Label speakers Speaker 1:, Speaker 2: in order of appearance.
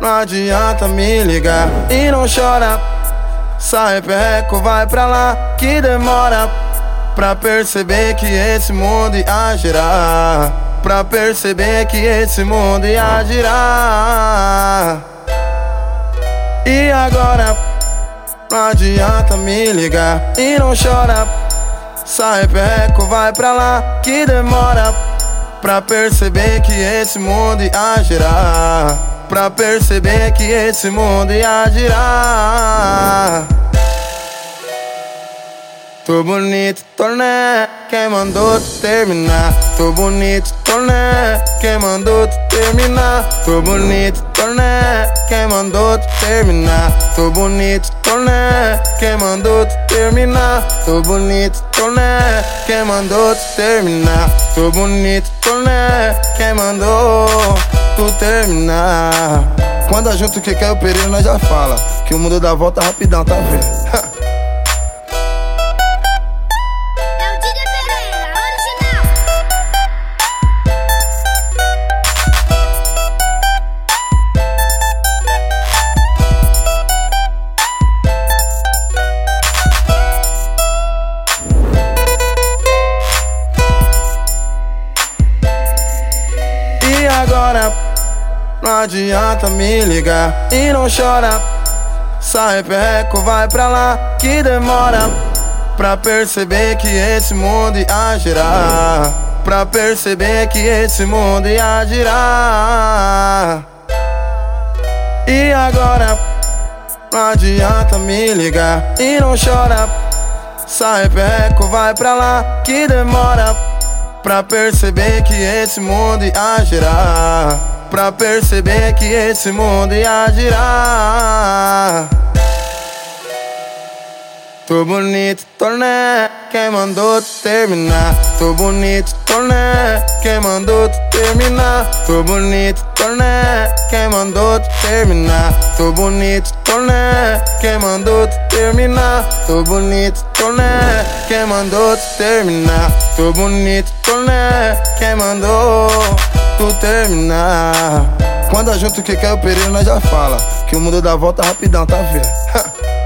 Speaker 1: Não adianta me ligar e não chora. Sai perreco, vai pra lá que demora. Pra perceber que esse mundo ia girar. Pra perceber que esse mundo ia girar. E agora? Não adianta me ligar e não chora. Sai perreco, vai pra lá que demora. Pra perceber que esse mundo ia girar. Pra perceber que esse mundo ia girar. Tô bonito, tô né? Quem mandou tu terminar? Tô bonito, tô né? Quem mandou tu terminar? Tô bonito, tô né? Quem mandou tu terminar? Tô bonito, tô né? Quem mandou tu terminar? Tô bonito, tô né? Quem mandou tu terminar? Tô bonito, tô né? Quem mandou tu terminar? Quando a junto que quer o nós já fala Que o mundo dá volta rapidão, tá vendo? agora? Não adianta me ligar e não chora. Sai perreco, vai pra lá que demora. Pra perceber que esse mundo ia girar. Pra perceber que esse mundo ia girar. E agora? Não adianta me ligar e não chora. Sai perreco, vai pra lá que demora. Pra perceber que esse mundo ia girar. Pra perceber que esse mundo ia girar. Tô bonito, tô né? Quem mandou tu terminar? Tô bonito, tô né? Quem mandou tu terminar? Tô bonito, tô né? Quem mandou tu terminar? Tô bonito, tô né? Quem mandou tu terminar? Tô bonito, tô né? Quem mandou tu terminar? Tô bonito, tô né? Quem mandou tu terminar? Quando a junto que quer o perigo, nós já fala Que o mundo dá volta rapidão, tá vendo?